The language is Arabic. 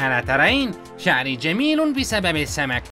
ألا ترين شعري جميل بسبب السمك.